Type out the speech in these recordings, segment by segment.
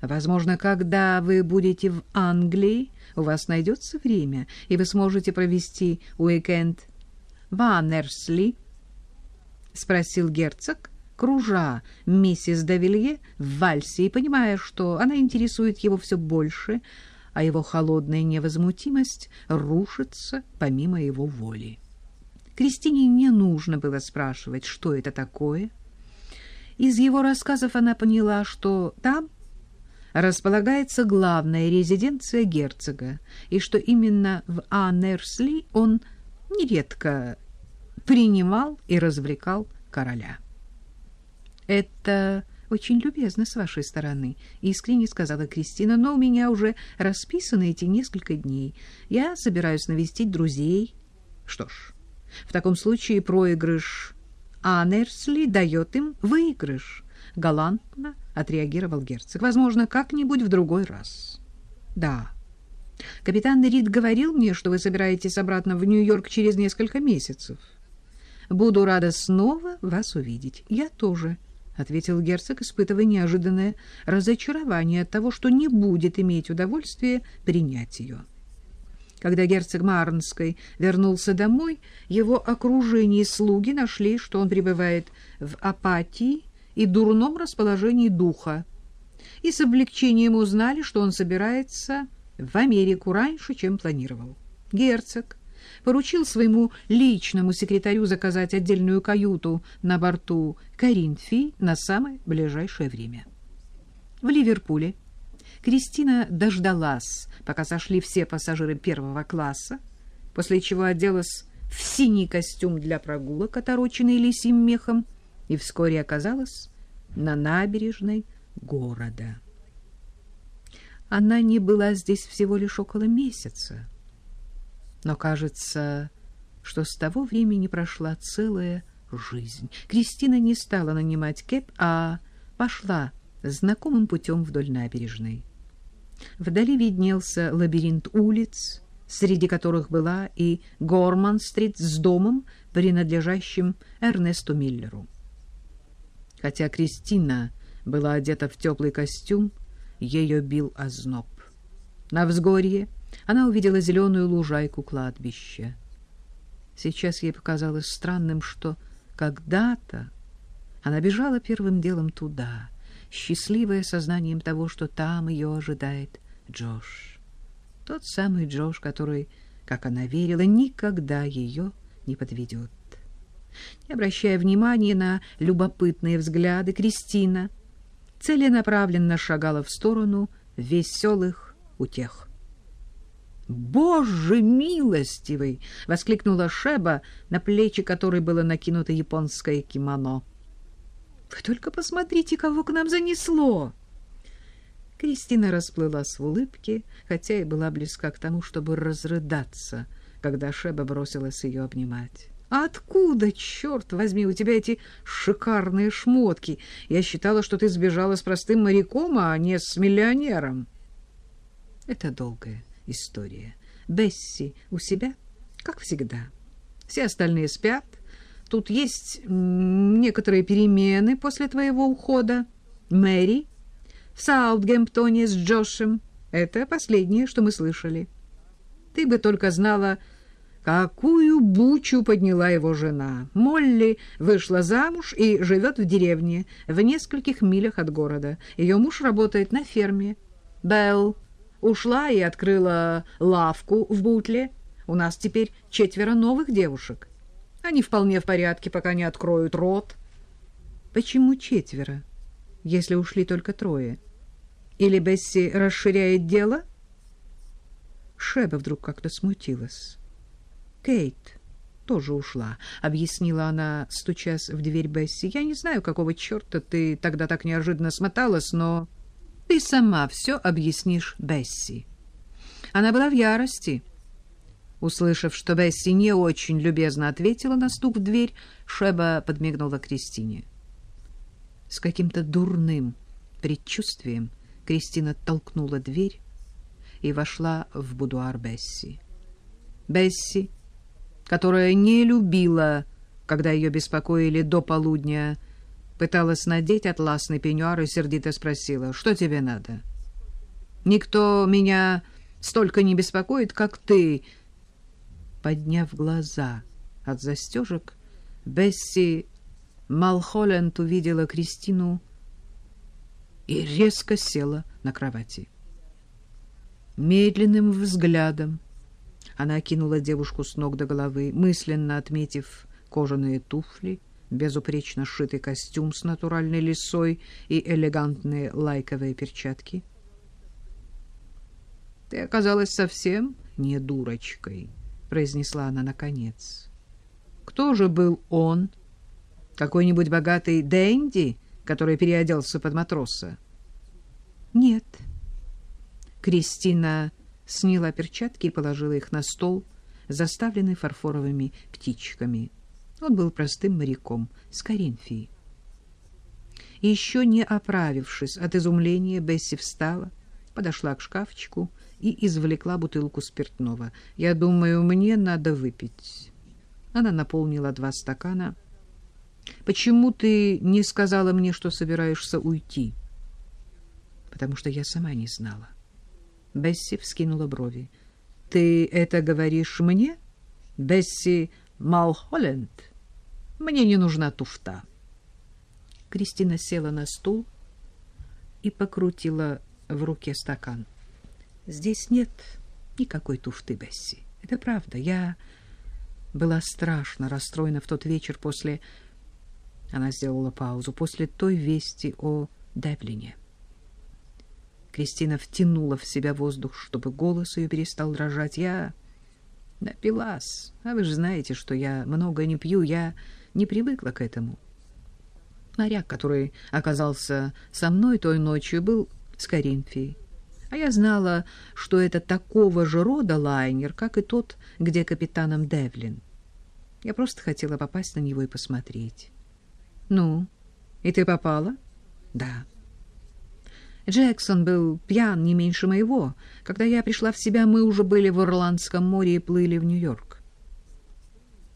Возможно, когда вы будете в Англии, у вас найдется время, и вы сможете провести уикенд в Аннерсли, — спросил герцог, кружа миссис Давилье в вальсе и понимая, что она интересует его все больше, а его холодная невозмутимость рушится помимо его воли. Кристине не нужно было спрашивать, что это такое. Из его рассказов она поняла, что там располагается главная резиденция герцога, и что именно в Анерсли он нередко принимал и развлекал короля. «Это очень любезно с вашей стороны», — искренне сказала Кристина, «но у меня уже расписаны эти несколько дней. Я собираюсь навестить друзей. Что ж, в таком случае проигрыш Анерсли дает им выигрыш», — галантно отреагировал герцог. «Возможно, как-нибудь в другой раз». «Да». Капитан Рид говорил мне, что вы собираетесь обратно в Нью-Йорк через несколько месяцев. Буду рада снова вас увидеть. Я тоже, — ответил герцог, испытывая неожиданное разочарование от того, что не будет иметь удовольствия принять ее. Когда герцог Марнской вернулся домой, его окружение и слуги нашли, что он пребывает в апатии и дурном расположении духа, и с облегчением узнали, что он собирается в Америку раньше, чем планировал. Герцог поручил своему личному секретарю заказать отдельную каюту на борту Каринфи на самое ближайшее время. В Ливерпуле Кристина дождалась, пока сошли все пассажиры первого класса, после чего оделась в синий костюм для прогулок, отороченный лисим мехом, и вскоре оказалась на набережной города. Она не была здесь всего лишь около месяца. Но кажется, что с того времени прошла целая жизнь. Кристина не стала нанимать кэп, а пошла знакомым путем вдоль набережной. Вдали виднелся лабиринт улиц, среди которых была и Горман-стрит с домом, принадлежащим Эрнесту Миллеру. Хотя Кристина была одета в теплый костюм, ее бил озноб. На взгорье она увидела зеленую лужайку кладбища. Сейчас ей показалось странным, что когда-то она бежала первым делом туда, счастливая сознанием того, что там ее ожидает Джош. Тот самый Джош, который, как она верила, никогда ее не подведет. Не обращая внимания на любопытные взгляды, Кристина целенаправленно шагала в сторону веселых утех. «Боже милостивый!» — воскликнула Шеба, на плечи которой было накинуто японское кимоно. «Вы только посмотрите, кого к нам занесло!» Кристина расплылась в улыбке, хотя и была близка к тому, чтобы разрыдаться, когда Шеба бросилась ее обнимать. «Откуда, черт возьми, у тебя эти шикарные шмотки? Я считала, что ты сбежала с простым моряком, а не с миллионером». «Это долгое история. Бесси у себя, как всегда. Все остальные спят. Тут есть некоторые перемены после твоего ухода. Мэри в Саутгемптоне с Джошем. Это последнее, что мы слышали. Ты бы только знала, какую бучу подняла его жена. Молли вышла замуж и живет в деревне в нескольких милях от города. Ее муж работает на ферме. Белл Ушла и открыла лавку в Бутле. У нас теперь четверо новых девушек. Они вполне в порядке, пока не откроют рот. Почему четверо, если ушли только трое? Или Бесси расширяет дело? Шеба вдруг как-то смутилась. Кейт тоже ушла, объяснила она, стучась в дверь Бесси. Я не знаю, какого черта ты тогда так неожиданно смоталась, но... Ты сама все объяснишь Бесси. Она была в ярости. Услышав, что Бесси не очень любезно ответила на стук в дверь, Шеба подмигнула Кристине. С каким-то дурным предчувствием Кристина толкнула дверь и вошла в будуар Бесси. Бесси, которая не любила, когда ее беспокоили до полудня, пыталась надеть атласный пеньюар и сердито спросила, что тебе надо? Никто меня столько не беспокоит, как ты. Подняв глаза от застежек, Бесси Малхолленд увидела Кристину и резко села на кровати. Медленным взглядом она окинула девушку с ног до головы, мысленно отметив кожаные туфли, безупречно сшитый костюм с натуральной лисой и элегантные лайковые перчатки. «Ты оказалась совсем не дурочкой», — произнесла она наконец. «Кто же был он? Какой-нибудь богатый Дэнди, который переоделся под матроса?» «Нет». Кристина сняла перчатки и положила их на стол, заставленный фарфоровыми птичками. Он был простым моряком с Каринфии. Еще не оправившись от изумления, Бесси встала, подошла к шкафчику и извлекла бутылку спиртного. «Я думаю, мне надо выпить». Она наполнила два стакана. «Почему ты не сказала мне, что собираешься уйти?» «Потому что я сама не знала». Бесси вскинула брови. «Ты это говоришь мне, Бесси Малхолленд? Мне не нужна туфта». Кристина села на стул и покрутила в руке стакан. «Здесь нет никакой туфты, Бесси. Это правда. Я была страшно расстроена в тот вечер после...» Она сделала паузу. «После той вести о Девлине». Кристина втянула в себя воздух, чтобы голос ее перестал дрожать. Я напилась. А вы же знаете, что я много не пью. Я не привыкла к этому. Моряк, который оказался со мной той ночью, был с Коринфией. А я знала, что это такого же рода лайнер, как и тот, где капитаном Девлин. Я просто хотела попасть на него и посмотреть. Ну, и ты попала? Да. Джексон был пьян не меньше моего. Когда я пришла в себя, мы уже были в Ирландском море и плыли в Нью-Йорк.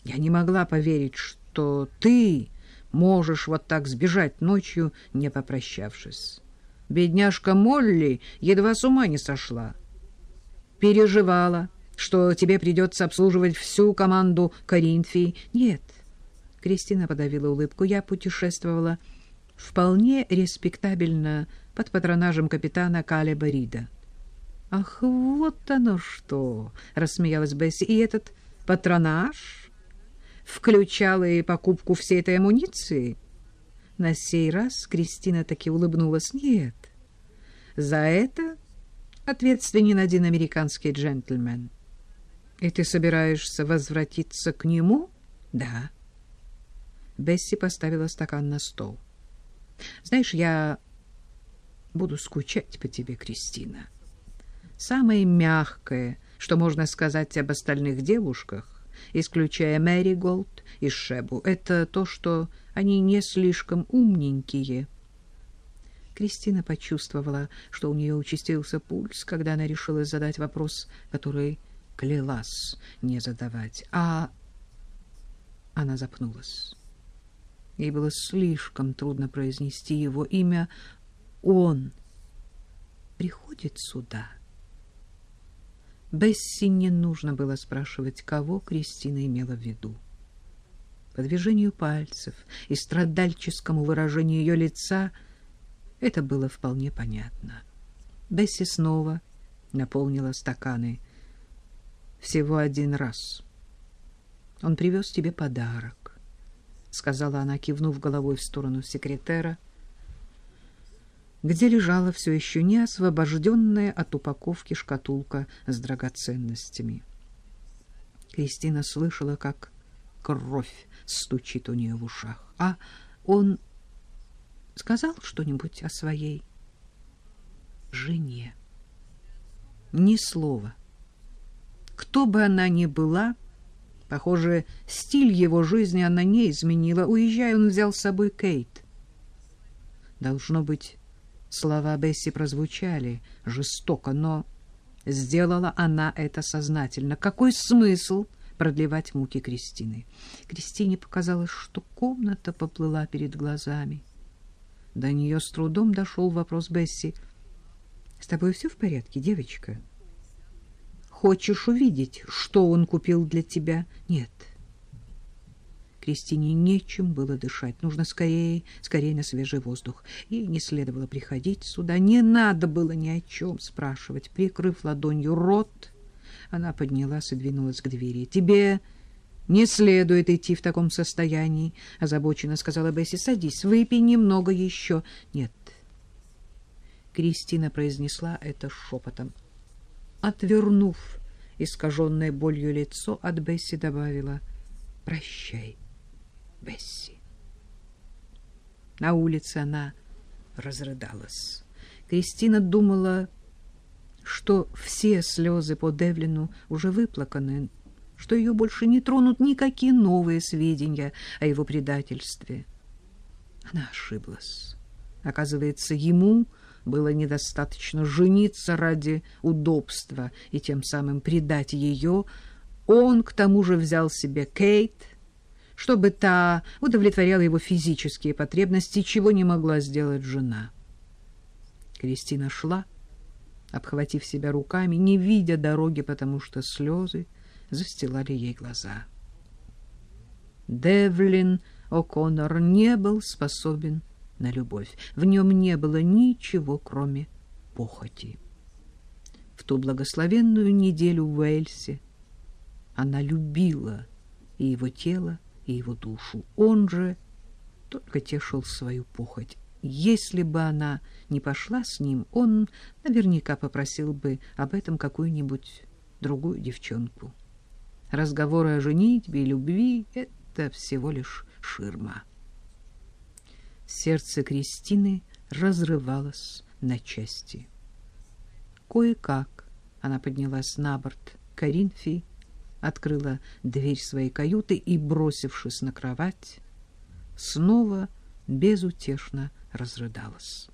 Я не могла поверить, что ты можешь вот так сбежать ночью, не попрощавшись. Бедняжка Молли едва с ума не сошла. Переживала, что тебе придется обслуживать всю команду Коринфии. Нет, Кристина подавила улыбку. Я путешествовала вполне респектабельно под патронажем капитана Калеба Рида. «Ах, вот оно что!» — рассмеялась Бесси. «И этот патронаж включал и покупку всей этой амуниции?» На сей раз Кристина таки улыбнулась. «Нет, за это ответственен один американский джентльмен. И ты собираешься возвратиться к нему?» «Да». Бесси поставила стакан на стол. «Знаешь, я буду скучать по тебе, Кристина. Самое мягкое, что можно сказать об остальных девушках, исключая Мэри Голд и Шебу, это то, что они не слишком умненькие. Кристина почувствовала, что у нее участился пульс, когда она решила задать вопрос, который клялась не задавать. А она запнулась. Ей было слишком трудно произнести его имя, он приходит сюда. Бесси не нужно было спрашивать, кого Кристина имела в виду. По движению пальцев и страдальческому выражению ее лица это было вполне понятно. Бесси снова наполнила стаканы. Всего один раз. Он привез тебе подарок, — сказала она, кивнув головой в сторону секретера — где лежала все еще не освобожденная от упаковки шкатулка с драгоценностями. Кристина слышала, как кровь стучит у нее в ушах. А он сказал что-нибудь о своей жене? Ни слова. Кто бы она ни была, похоже, стиль его жизни она не изменила. Уезжая, он взял с собой Кейт. Должно быть, Слова Бесси прозвучали жестоко, но сделала она это сознательно. Какой смысл продлевать муки Кристины? Кристине показалось, что комната поплыла перед глазами. До нее с трудом дошел вопрос Бесси. «С тобой все в порядке, девочка?» «Хочешь увидеть, что он купил для тебя?» «Нет». Кристине нечем было дышать. Нужно скорее, скорее на свежий воздух. Ей не следовало приходить сюда. Не надо было ни о чем спрашивать. Прикрыв ладонью рот, она поднялась и двинулась к двери. «Тебе не следует идти в таком состоянии», — озабоченно сказала Бесси. «Садись, выпей немного еще». «Нет». Кристина произнесла это шепотом. Отвернув искаженное болью лицо, от Бесси добавила «Прощай». Бесси. На улице она разрыдалась. Кристина думала, что все слезы по Девлину уже выплаканы, что ее больше не тронут никакие новые сведения о его предательстве. Она ошиблась. Оказывается, ему было недостаточно жениться ради удобства и тем самым предать ее. Он, к тому же, взял себе Кейт — чтобы та удовлетворяла его физические потребности, чего не могла сделать жена. Кристина шла, обхватив себя руками, не видя дороги, потому что слезы застилали ей глаза. Девлин О'Коннор не был способен на любовь. В нем не было ничего, кроме похоти. В ту благословенную неделю в Уэльсе она любила и его тело, и его душу. Он же только тешил свою похоть. Если бы она не пошла с ним, он наверняка попросил бы об этом какую-нибудь другую девчонку. Разговоры о женитьбе и любви — это всего лишь ширма. Сердце Кристины разрывалось на части. Кое-как она поднялась на борт Коринфии, открыла дверь своей каюты и, бросившись на кровать, снова безутешно разрыдалась.